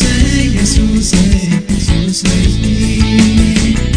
Soy Jesús, Jesús, soy.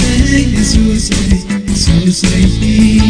سوسري سوسري سوسري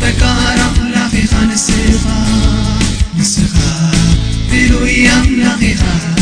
فكار أملاخي خان السخا نسخا في لويا أملاخي خان